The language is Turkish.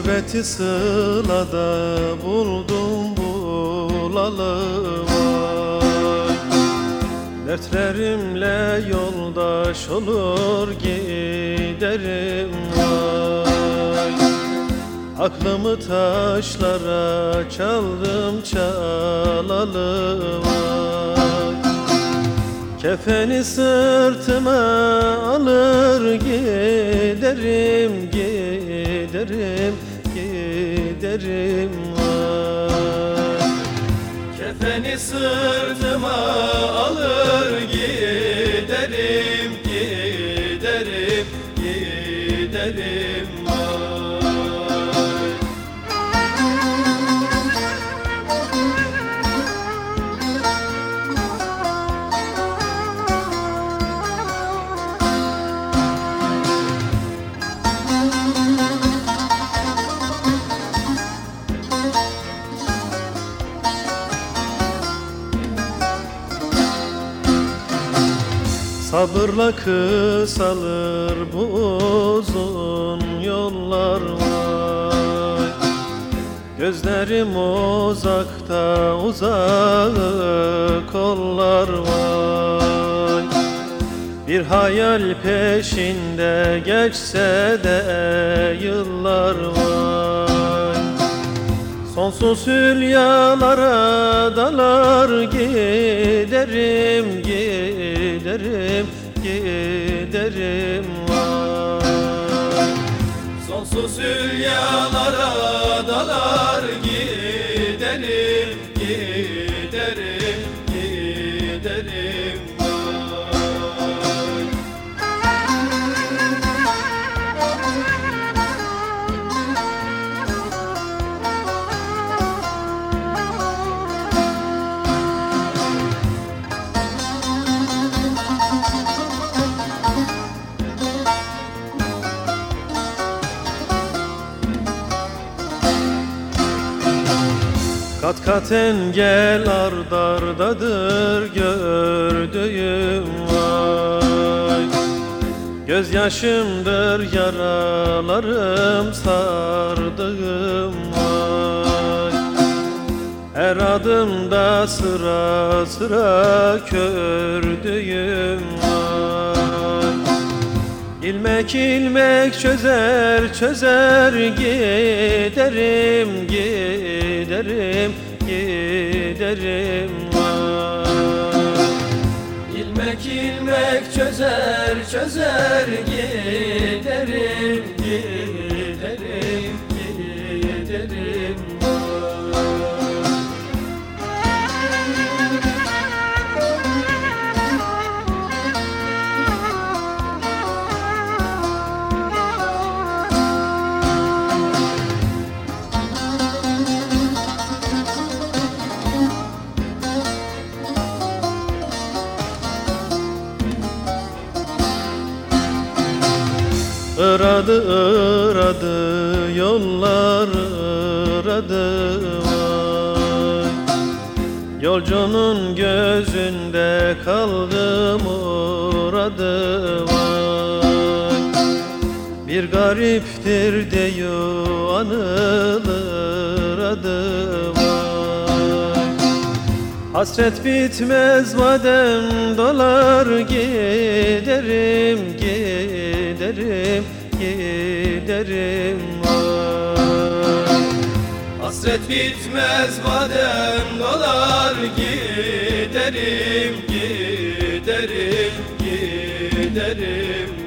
Gurbeti sılada buldum bulalı vay Dertlerimle yoldaş olur giderim vay Aklımı taşlara çaldım çalalı vay Kefeni sırtıma alır giderim giderim giderim vay Kefeni sırtıma alır giderim giderim giderim Sabırla kısalır bu uzun yollar vay. Gözlerim uzakta uzağı kollar vay. Bir hayal peşinde geçse de yıllar vay Sonsuz hülyalara dalar giderim giderim giderim vay. Sonsuz hülyalara dalar giderim giderim Kat kat engel ardardadır gördüğüm vay. Gözyaşımdır yaralarım sardığım vay. Her adımda sıra sıra kördüğüm vay İlmek ilmek çözer çözer giderim giderim giderim vay İlmek ilmek çözer çözer giderim Iradı iradı yollar iradı vay Yolcunun gözünde kaldım uradı vay Bir gariptir diyor anılır adı vay Hasret bitmez madem dolar giderim giderim giderim Hasret bitmez madem dolar giderim giderim giderim